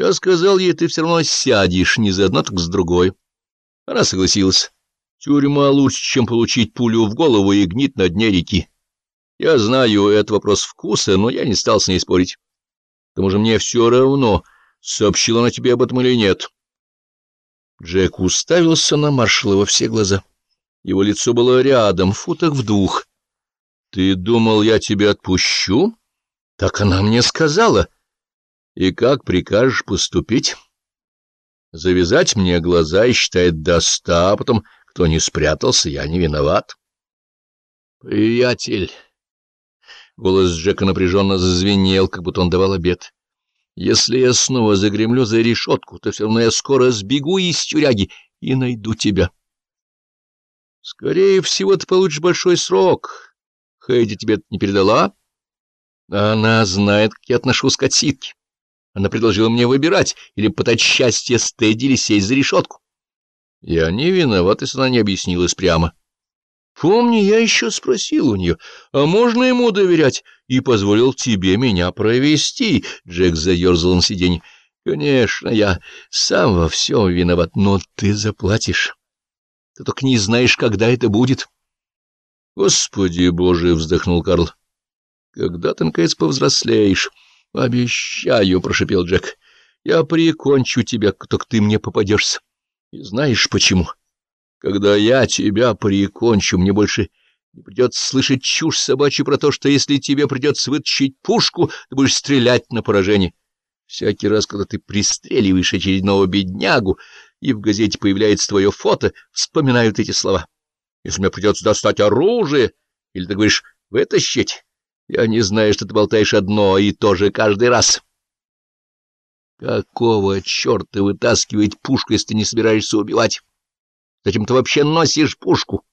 Я сказал ей, ты все равно сядешь, не за одно, так с другой. Она согласилась. Тюрьма лучше, чем получить пулю в голову и гнить на дне реки. Я знаю, это вопрос вкуса, но я не стал с ней спорить. К тому же мне все равно, сообщила она тебе об этом или нет. Джек уставился на маршала во все глаза. Его лицо было рядом, в футах в двух. — Ты думал, я тебя отпущу? — Так она мне сказала. — И как прикажешь поступить? — Завязать мне глаза и считает до ста, а потом, кто не спрятался, я не виноват. — Приятель! Голос Джека напряженно зазвенел, как будто он давал обед. Если я снова загремлю за решетку, то все равно я скоро сбегу из тюряги и найду тебя. Скорее всего, ты получишь большой срок. Хэйди тебе это не передала? Она знает, как я отношусь к отсидке. Она предложила мне выбирать, или пытать счастье с Тедди, или сесть за решетку. Я не виноват, если она не объяснилась прямо. Помни, я еще спросил у нее, а можно ему доверять, и позволил тебе меня провести. Джек заерзал на сиденье. Конечно, я сам во всем виноват, но ты заплатишь. Ты только не знаешь, когда это будет. Господи боже, вздохнул Карл. Когда ты, наконец, повзрослеешь? Обещаю, прошепел Джек. Я прикончу тебя, только ты мне попадешься. И знаешь почему? — когда я тебя прикончу, мне больше не придется слышать чушь собачью про то, что если тебе придется вытащить пушку, ты будешь стрелять на поражение. Всякий раз, когда ты пристреливаешь очередного беднягу, и в газете появляется твое фото, вспоминают эти слова. Если мне придется достать оружие, или ты говоришь «вытащить», я не знаю, что ты болтаешь одно и то же каждый раз. Какого черта вытаскивать пушку, если ты не собираешься убивать? Зачем ты вообще носишь пушку?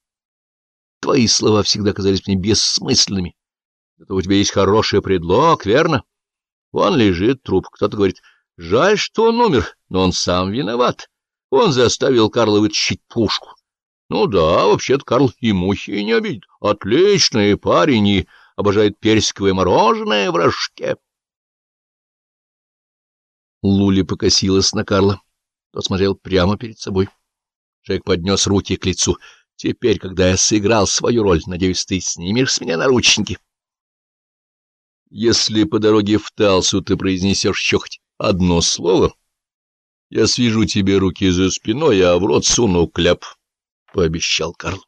Твои слова всегда казались мне бессмысленными. Зато у тебя есть хороший предлог, верно? Вон лежит труп. Кто-то говорит, жаль, что он умер, но он сам виноват. Он заставил Карла вытащить пушку. Ну да, вообще-то Карл и мухи не обидит. Отличный парень и обожает персиковое мороженое в рожке. Лули покосилась на Карла. Тот смотрел прямо перед собой. Джек поднес руки к лицу. «Теперь, когда я сыграл свою роль, надеюсь, ты снимешь с меня наручники?» «Если по дороге в Талсу ты произнесешь еще хоть одно слово, я свяжу тебе руки за спиной, а в рот суну кляп», — пообещал Карл.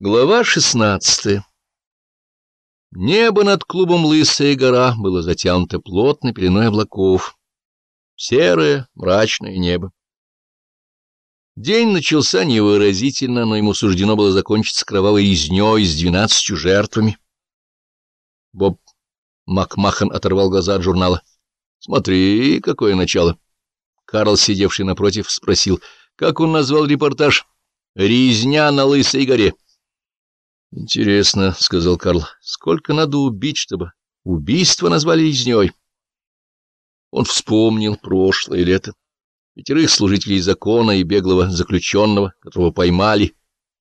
Глава шестнадцатая Небо над клубом «Лысая гора» было затянуто плотной пеленой облаков. Серое, мрачное небо. День начался невыразительно, но ему суждено было закончиться кровавой резнёй с двенадцатью жертвами. Боб Макмахан оторвал глаза от журнала. — Смотри, какое начало. Карл, сидевший напротив, спросил, как он назвал репортаж «Резня на Лысой горе». — Интересно, — сказал Карл, — сколько надо убить, чтобы убийство назвали резнёй? Он вспомнил прошлое лето пятерых служителей закона и беглого заключенного, которого поймали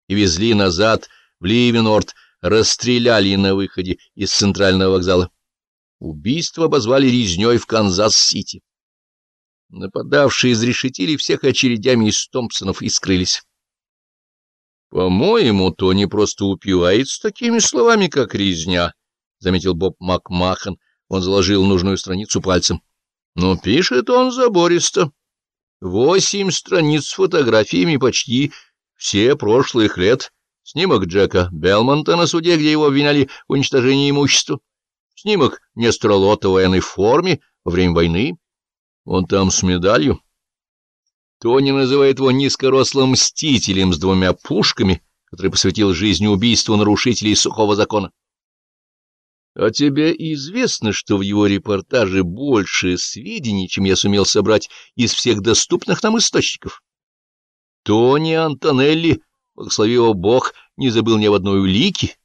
и везли назад в Ливенорд, расстреляли на выходе из центрального вокзала. Убийство обозвали резней в Канзас-Сити. Нападавшие изрешетили всех очередями из Томпсонов и скрылись. «По-моему, Тони просто упивается такими словами, как резня», — заметил Боб Макмахан. Он заложил нужную страницу пальцем. «Но пишет он забористо». Восемь страниц с фотографиями почти все прошлых лет. Снимок Джека Белмонта на суде, где его обвиняли в уничтожении имущества. Снимок Нестора Лота в военной форме во время войны. Он там с медалью. Тони называет его низкорослым мстителем с двумя пушками, который посвятил жизни убийству нарушителей сухого закона. А тебе известно, что в его репортаже больше сведений, чем я сумел собрать из всех доступных нам источников? Тони Антонелли, благослови его Бог, не забыл ни об одной улике,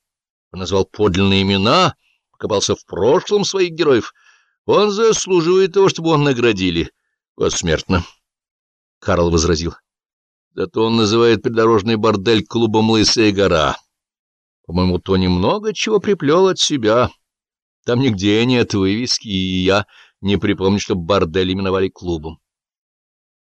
он назвал подлинные имена, покопался в прошлом своих героев. Он заслуживает того, чтобы он наградили посмертно. Карл возразил. Зато он называет придорожный бордель клубом «Лысая гора». По-моему, Тони много чего приплел от себя. Там нигде нет вывески, и я не припомню, что бордель именовали клубом.